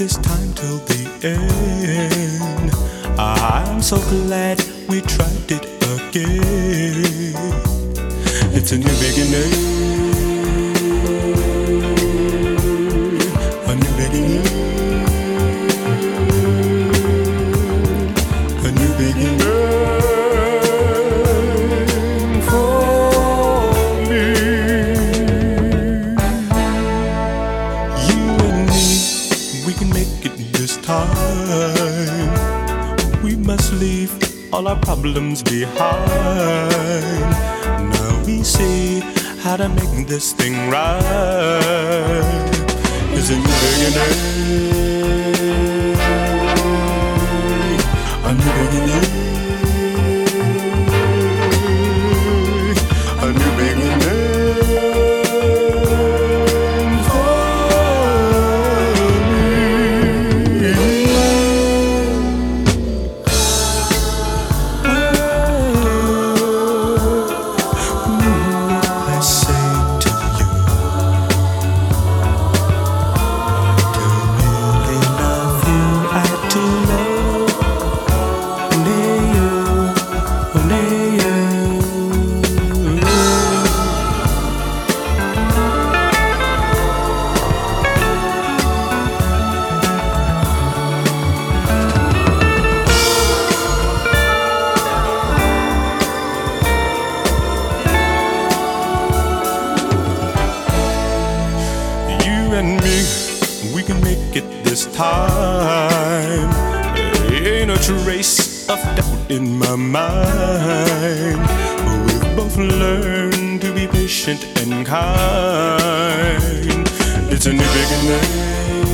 this time till the end. I'm so glad we tried it again. It's a new beginning. A new beginning. Leave all our problems behind. Now we see how to make this thing right. It's a new beginning. A new beginning. Make it this time. Ain't no trace of doubt in my mind. We've both learned to be patient and kind. It's a new beginning.